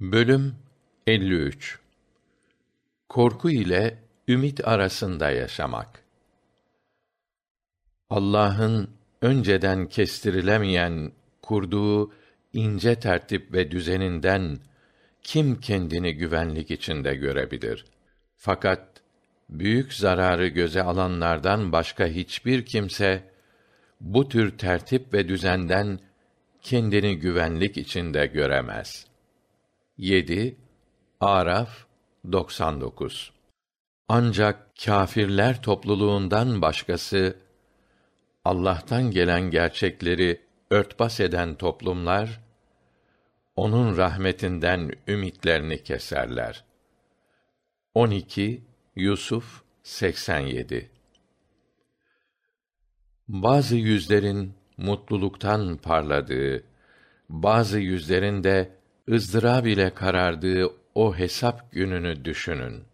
Bölüm 53 Korku ile ümit arasında yaşamak. Allah'ın önceden kestirilemeyen kurduğu ince tertip ve düzeninden kim kendini güvenlik içinde görebilir? Fakat büyük zararı göze alanlardan başka hiçbir kimse bu tür tertip ve düzenden kendini güvenlik içinde göremez.'' 7 Araf 99 Ancak kâfirler topluluğundan başkası Allah'tan gelen gerçekleri örtbas eden toplumlar onun rahmetinden ümitlerini keserler. 12 Yusuf 87 Bazı yüzlerin mutluluktan parladığı, bazı yüzlerin de ızdırab ile karardığı o hesap gününü düşünün.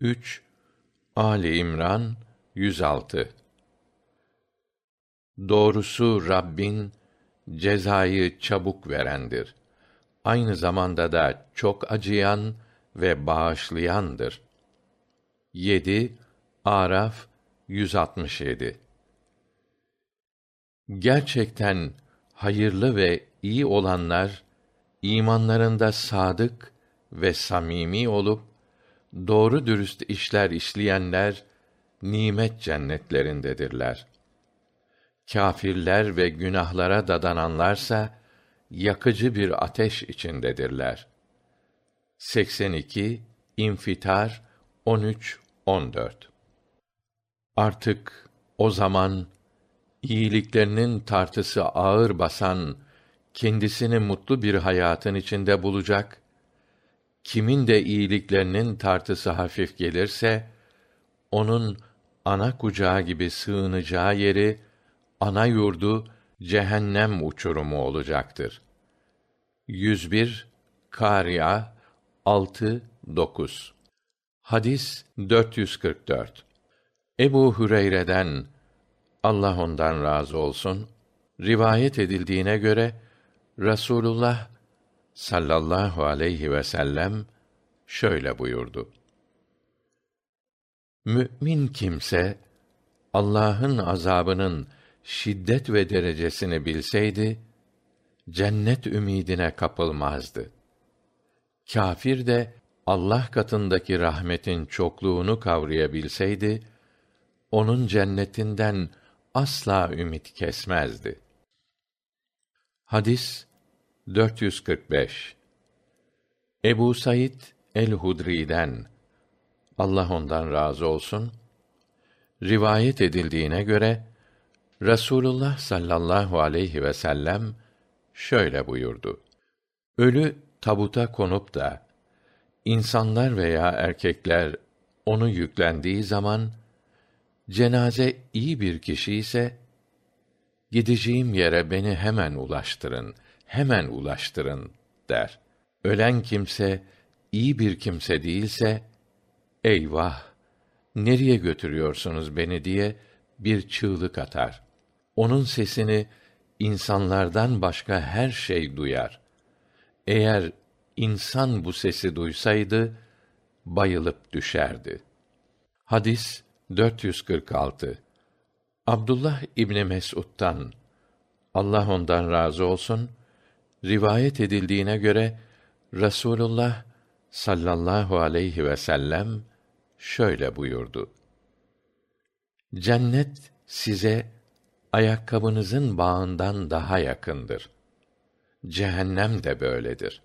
3 Ali İmran 106 Doğrusu Rabbin cezayı çabuk verendir. Aynı zamanda da çok acıyan ve bağışlayandır. 7 Araf 167 Gerçekten hayırlı ve iyi olanlar imanlarında sadık ve samimi olup doğru dürüst işler işleyenler nimet cennetlerindedirler. Kâfirler ve günahlara dadananlarsa yakıcı bir ateş içindedirler. 82 İnfitar 13 14 Artık o zaman iyiliklerinin tartısı ağır basan kendisini mutlu bir hayatın içinde bulacak. Kimin de iyiliklerinin tartısı hafif gelirse o'nun ana kucağı gibi sığınacağı yeri ana yurdu cehennem uçurumu olacaktır. 101 Kâria 6 9 Hadis 444 Ebu Hüreyre'den Allah ondan razı olsun rivayet edildiğine göre Rasulullah sallallahu aleyhi ve sellem şöyle buyurdu. Mü'min kimse Allah'ın azabının şiddet ve derecesini bilseydi cennet ümidine kapılmazdı. Kafir de Allah katındaki rahmetin çokluğunu kavrayabilseydi onun cennetinden asla ümit kesmezdi. Hadis 445 Ebu Said el-Hudri'den Allah ondan razı olsun rivayet edildiğine göre Rasulullah sallallahu aleyhi ve sellem şöyle buyurdu. Ölü tabuta konup da insanlar veya erkekler onu yüklendiği zaman cenaze iyi bir kişi ise gideceğim yere beni hemen ulaştırın hemen ulaştırın der. Ölen kimse iyi bir kimse değilse eyvah nereye götürüyorsunuz beni diye bir çığlık atar. Onun sesini insanlardan başka her şey duyar. Eğer insan bu sesi duysaydı bayılıp düşerdi. Hadis 446 Abdullah İbni Mes'ud'dan Allah ondan razı olsun rivayet edildiğine göre Rasulullah sallallahu aleyhi ve sellem şöyle buyurdu. Cennet size ayakkabınızın bağından daha yakındır. Cehennem de böyledir.